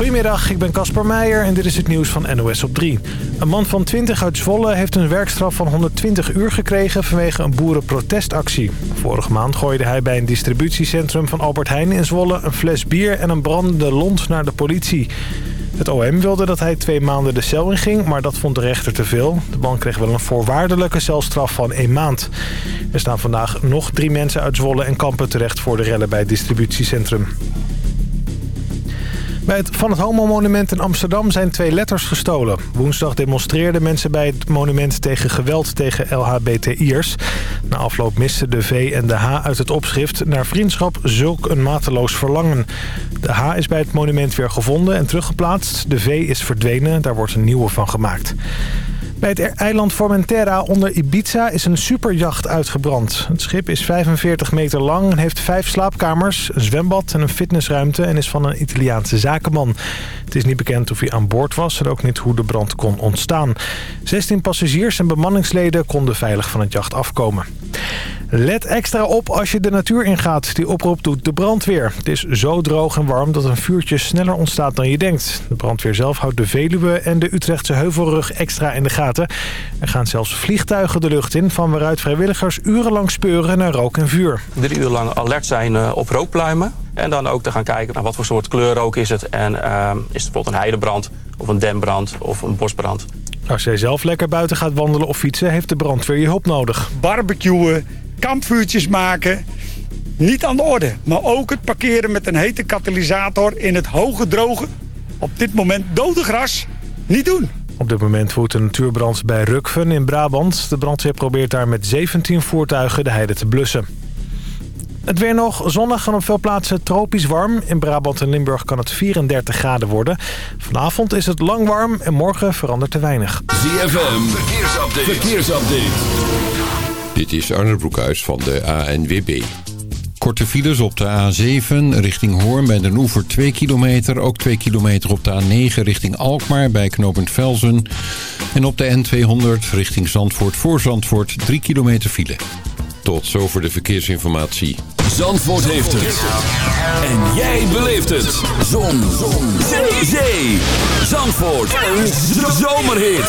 Goedemiddag, ik ben Casper Meijer en dit is het nieuws van NOS op 3. Een man van 20 uit Zwolle heeft een werkstraf van 120 uur gekregen vanwege een boerenprotestactie. Vorige maand gooide hij bij een distributiecentrum van Albert Heijn in Zwolle een fles bier en een brandende lont naar de politie. Het OM wilde dat hij twee maanden de cel inging, maar dat vond de rechter te veel. De man kreeg wel een voorwaardelijke celstraf van één maand. Er staan vandaag nog drie mensen uit Zwolle en Kampen terecht voor de rellen bij het distributiecentrum. Bij het Van het Homo-monument in Amsterdam zijn twee letters gestolen. Woensdag demonstreerden mensen bij het monument tegen geweld tegen LHBTI'ers. Na afloop misten de V en de H uit het opschrift... naar vriendschap zulk een mateloos verlangen. De H is bij het monument weer gevonden en teruggeplaatst. De V is verdwenen, daar wordt een nieuwe van gemaakt. Bij het eiland Formentera onder Ibiza is een superjacht uitgebrand. Het schip is 45 meter lang en heeft vijf slaapkamers, een zwembad en een fitnessruimte... en is van een Italiaanse zakenman. Het is niet bekend of hij aan boord was en ook niet hoe de brand kon ontstaan. 16 passagiers en bemanningsleden konden veilig van het jacht afkomen. Let extra op als je de natuur ingaat. Die oproep doet de brandweer. Het is zo droog en warm dat een vuurtje sneller ontstaat dan je denkt. De brandweer zelf houdt de Veluwe en de Utrechtse Heuvelrug extra in de gaten. Er gaan zelfs vliegtuigen de lucht in... van waaruit vrijwilligers urenlang speuren naar rook en vuur. Drie uur lang alert zijn eh, op rookpluimen. En dan ook te gaan kijken naar wat voor soort kleurrook is het. En uh, is het bijvoorbeeld een heidebrand of een dembrand of een bosbrand. Als jij zelf lekker buiten gaat wandelen of fietsen... heeft de brandweer je hulp nodig. Barbecuen, kampvuurtjes maken... Niet aan de orde, maar ook het parkeren met een hete katalysator in het hoge droge, op dit moment dode gras, niet doen. Op dit moment woedt een natuurbrand bij Rukven in Brabant. De brandweer probeert daar met 17 voertuigen de heide te blussen. Het weer nog zonnig en op veel plaatsen tropisch warm. In Brabant en Limburg kan het 34 graden worden. Vanavond is het lang warm en morgen verandert er weinig. ZFM, verkeersupdate. verkeersupdate. Dit is Arne Broekhuis van de ANWB. Korte files op de A7 richting Hoorn bij Den Oever 2 kilometer. Ook 2 kilometer op de A9 richting Alkmaar bij knooppunt Velzen. En op de N200 richting Zandvoort voor Zandvoort 3 kilometer file. Tot zover de verkeersinformatie. Zandvoort heeft het. En jij beleeft het. Zon. Zon. Zee. Zee. Zandvoort. Een zomerhit.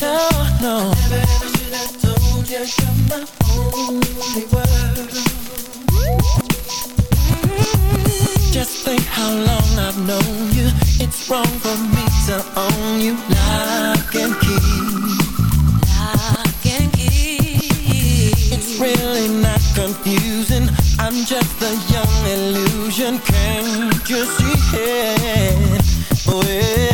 no, no. Never ever should have told you you're my only world. Just think how long I've known you. It's wrong for me to own you. Lock and key. Lock and key. It's really not confusing. I'm just a young illusion. Can't you see it? Oh, yeah.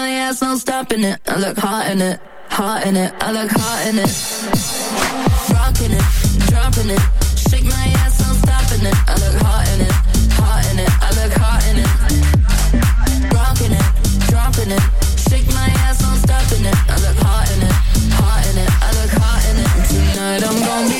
my ass, no stopping it. I look hot in it, hot in it. I look hot in it. Rocking it, dropping it. Shake my ass, no stopping it. I look hot in it, hot in it. I look hot in it. Rocking it, dropping it. Shake my ass, no stopping it. I look hot in it, hot in it. I look hot in it. Tonight I'm gonna be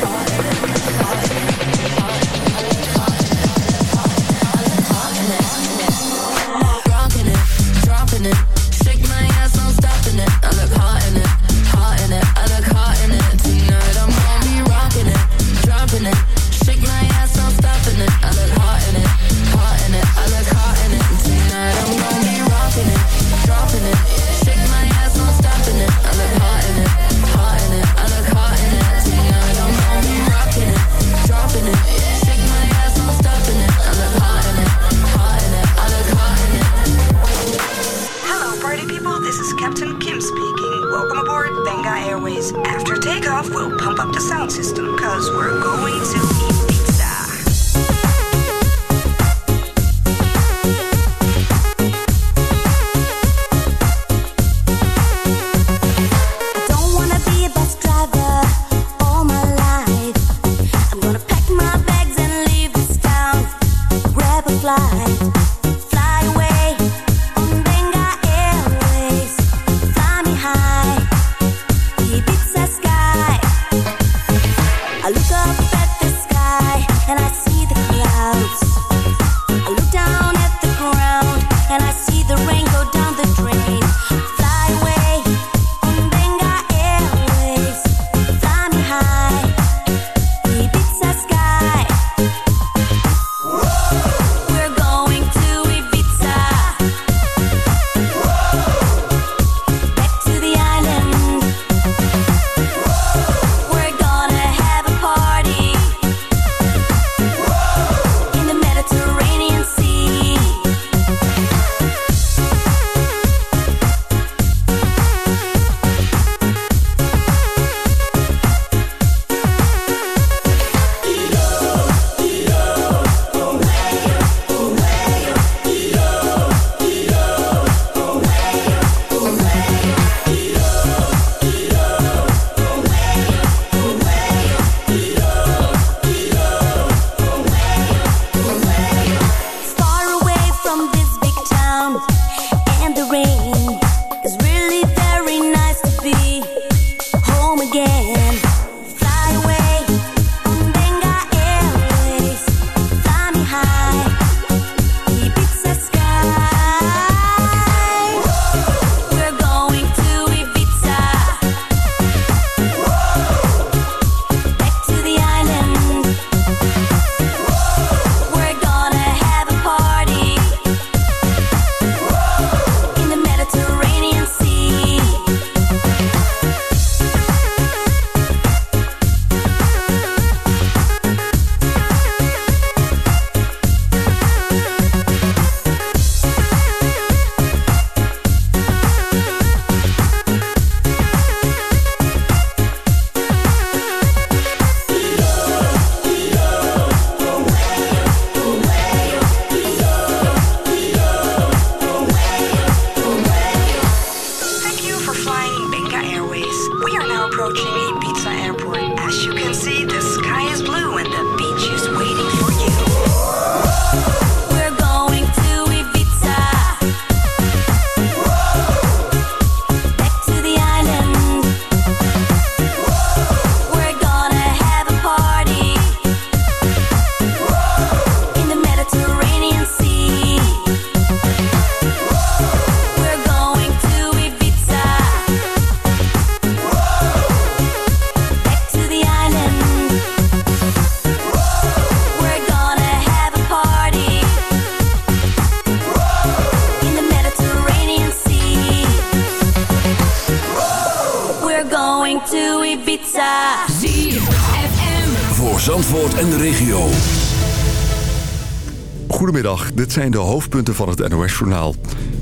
dit zijn de hoofdpunten van het NOS-journaal.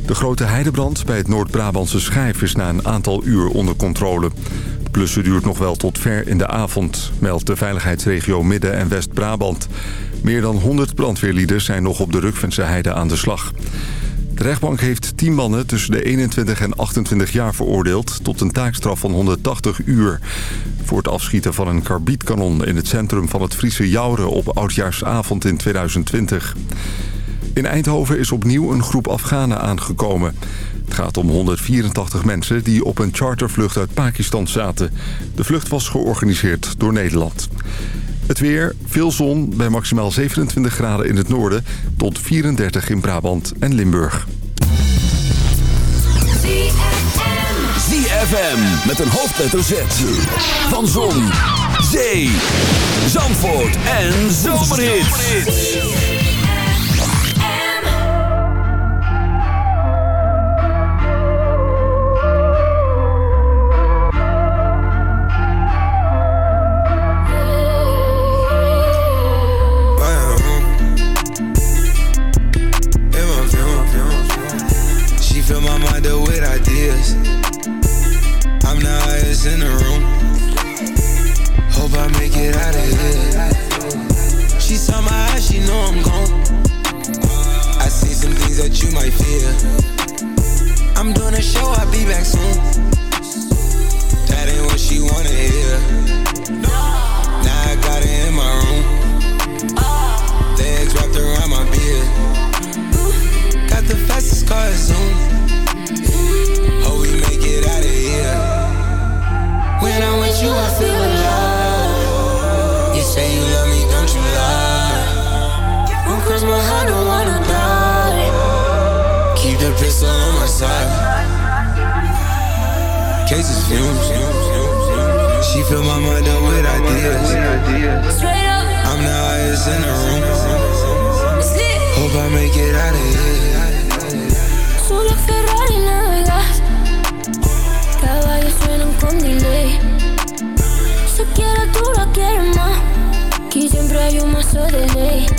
De grote heidebrand bij het Noord-Brabantse Schijf is na een aantal uur onder controle. Het duurt nog wel tot ver in de avond, meldt de veiligheidsregio Midden- en West-Brabant. Meer dan 100 brandweerlieden zijn nog op de Rukvense Heide aan de slag. De rechtbank heeft 10 mannen tussen de 21 en 28 jaar veroordeeld... tot een taakstraf van 180 uur. Voor het afschieten van een karbietkanon in het centrum van het Friese Jouren... op Oudjaarsavond in 2020. In Eindhoven is opnieuw een groep Afghanen aangekomen. Het gaat om 184 mensen die op een chartervlucht uit Pakistan zaten. De vlucht was georganiseerd door Nederland. Het weer, veel zon bij maximaal 27 graden in het noorden... tot 34 in Brabant en Limburg. ZFM met een hoofdletter Z. Van Zon, Zee, Zandvoort en Zomerhits. Pistol on my side. Cases fumes. She fill my mind up with ideas. I'm the highest in the room. Hope I make it out of here. Solo Ferrari navegas Caballos suenan con delay Si quieres tú la quieres más Aquí siempre hay un mazo de ley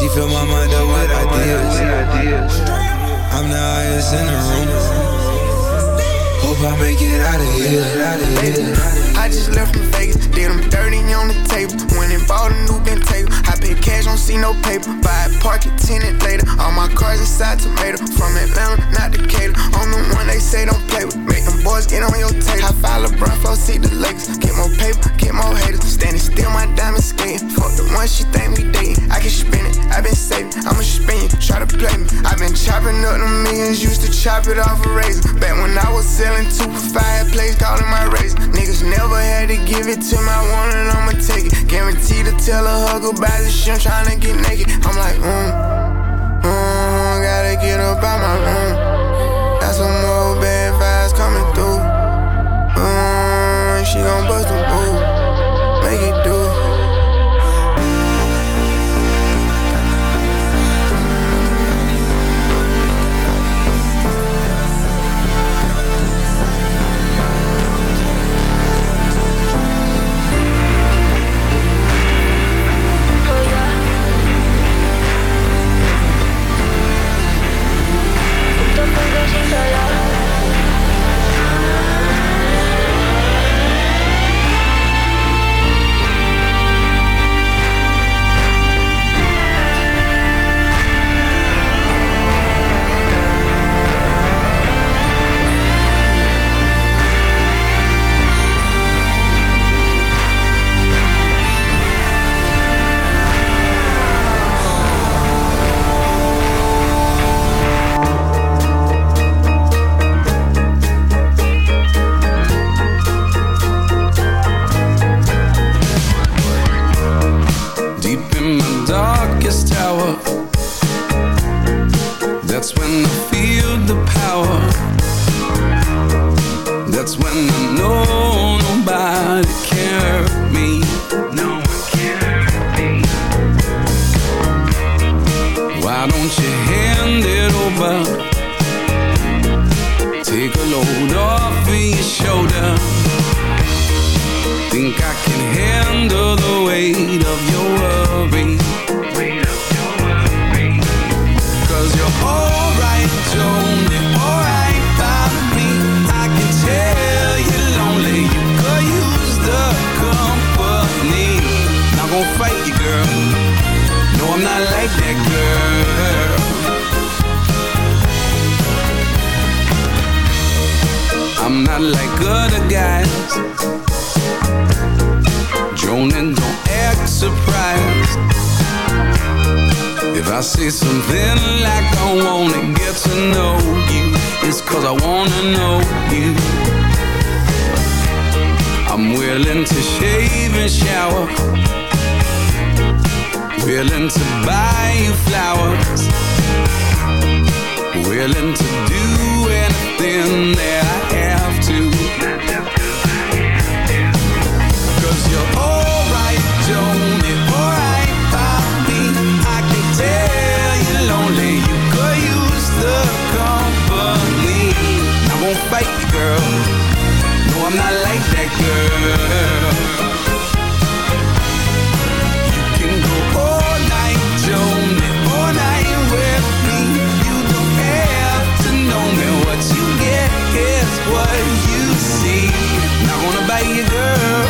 She fill my mind up with ideas. I'm the highest in the room. Hope I make it out of here. I just left from Vegas, did them dirty on the table. Went bought a new. I pay cash, don't see no paper. Buy it, park it, tenant later. All my cars inside tomato. From Atlanta, not Decatur. I'm the one they say don't play with. Make them boys get on your tape. I five LeBron, flow, see the Lakers. Get more paper, get more haters. Standing still, my diamond skating. Fuck the one she think we dating. I can spend it, I been saving. I'ma spend it, try to play me. I been chopping up the millions, used to chop it off a razor. Back when I was selling two for five, calling my razor. Niggas never had to give it to my one and I'ma take it. Guaranteed to tell a hug about this shit, I'm tryna get naked. I'm like, mm, mm, gotta get up out my room. Got some more bad That girl. I'm not like other guys. Joan and don't act surprised. If I say something like I wanna get to know you, it's cause I wanna know you. I'm willing to shave and shower. Willing to buy you flowers. Willing to do anything that I have to. Cause you're alright, you're alright by me. I can tell you're lonely, you could use the company. I won't fight you, girl. No, I'm not like that girl. Girl.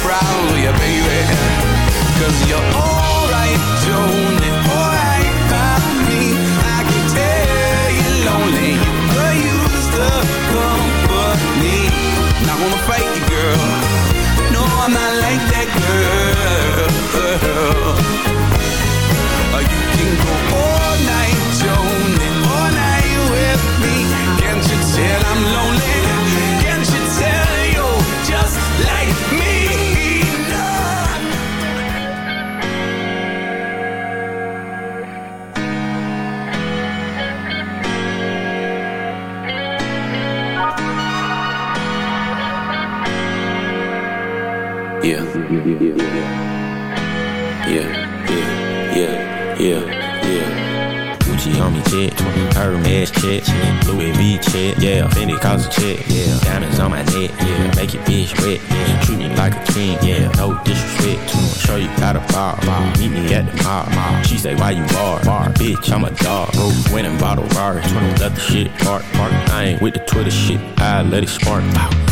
Problem with you, baby. Cause you're alright, Yeah. Yeah, yeah, yeah, yeah, yeah. Gucci on me check, Hermes check, Louis V check, yeah, Fendi cause a check, yeah, diamonds on my neck, yeah, make your bitch wet, yeah, treat me like a king, yeah, no disrespect, show you how to bar, bar, meet me at the mall, mall. She say why you bar, bar, bitch, I'm a dog, bro, bought a Rari, let the shit park, park, I ain't with the Twitter shit, I let it spark, pow.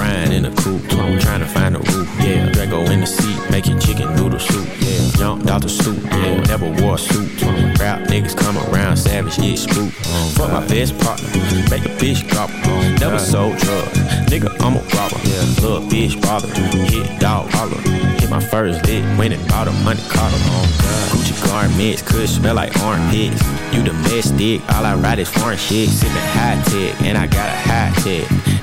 Ryan in the coupe, trying to find a roof, yeah. Drago in the seat, making chicken noodle soup, yeah. Jumped out the stoop, yeah. Never wore a suit. Rap niggas come around, savage, get spook. Fuck my best partner, make a bitch drop. Never sold drugs, nigga, I'm a robber. Yeah. Little bitch bother, hit dog holler. Hit my first lick, went and bought a money collar. Gucci garments could smell like armpits. You the domestic, all I ride is foreign shit. Sipping high tech, and I got a high tech.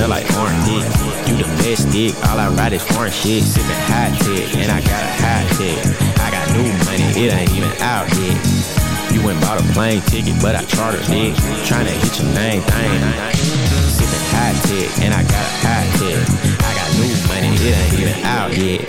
smell like orange dick. You domestic, all I ride is foreign shit. Sippin' hot shit, and I got a hot chick. I got new money, it ain't even out yet. You went bought a plane ticket, but I chartered it. Tryna hit your name thing. Sippin' hot chick, and I got a hot chick. I got new money, it ain't even out yet.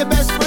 the best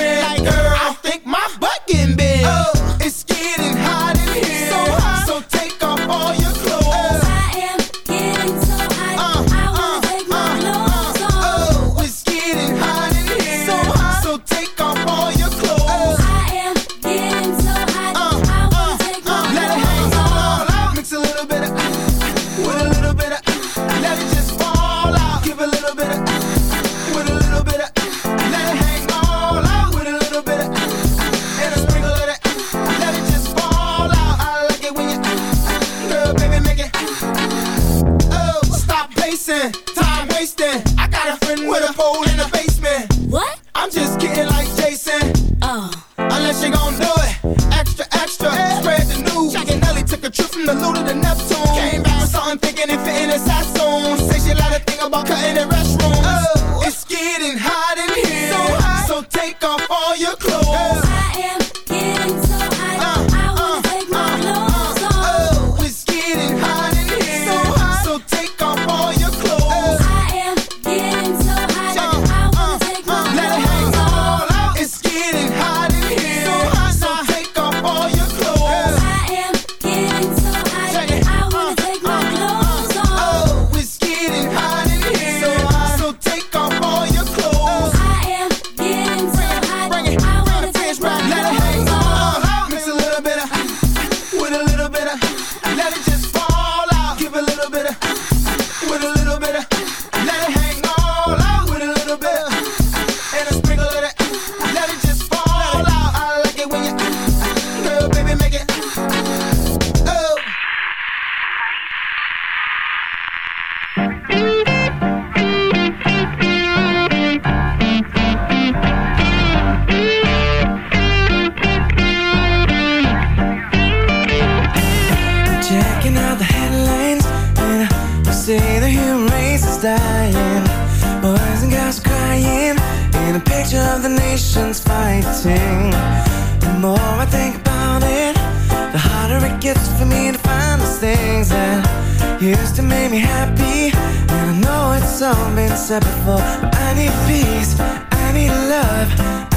said before. I need peace, I need love,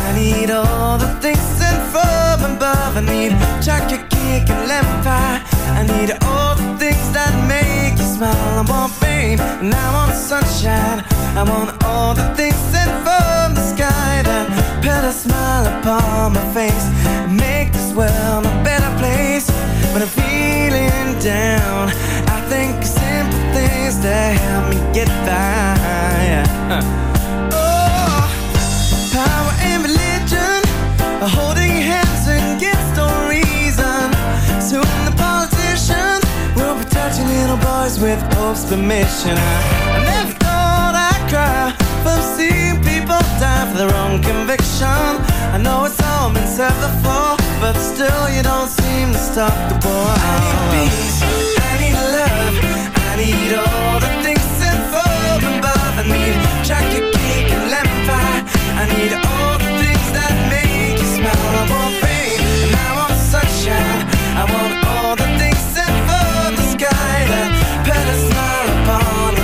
I need all the things sent from above. I need chocolate cake and lemon pie. I need all the things that make you smile. I want fame and I want sunshine. I want all the things sent from the sky that put a smile upon my face with Pope's permission. I, never thought I'd cry from seeing people die for their own conviction. I know it's all been said before, but still you don't seem to stop the war. I need peace, I need love, I need all the things sent from above. I need chocolate cake and lemon pie. I need all the things that make you smile. I want fame and I want sunshine. I want all the things put a smile upon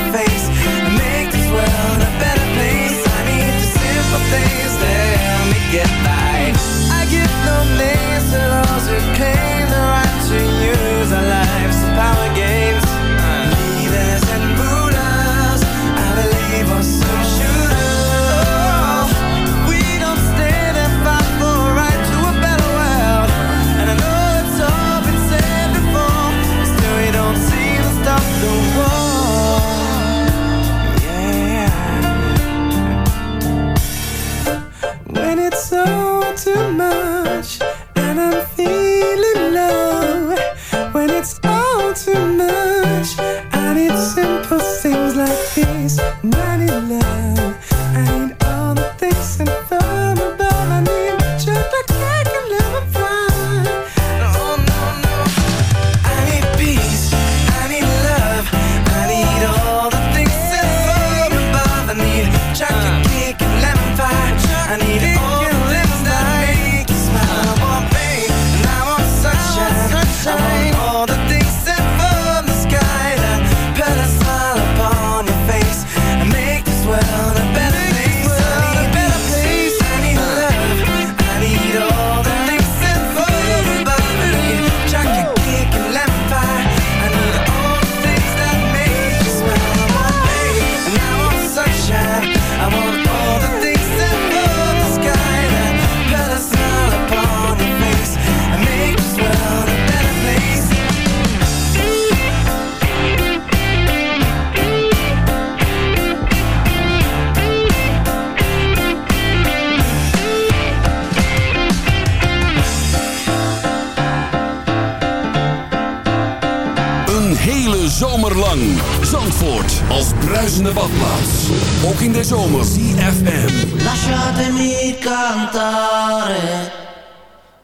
hele zomer lang. Zandvoort als bruisende badplaats. Ook in de zomer. CFM. Lasciatemi cantare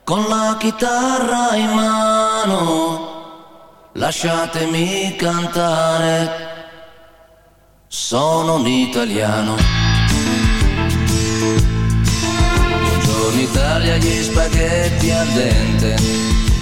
con la chitarra in mano. Lasciatemi cantare. Sono un italiano. Buongiorno Italia, gli spaghetti al dente.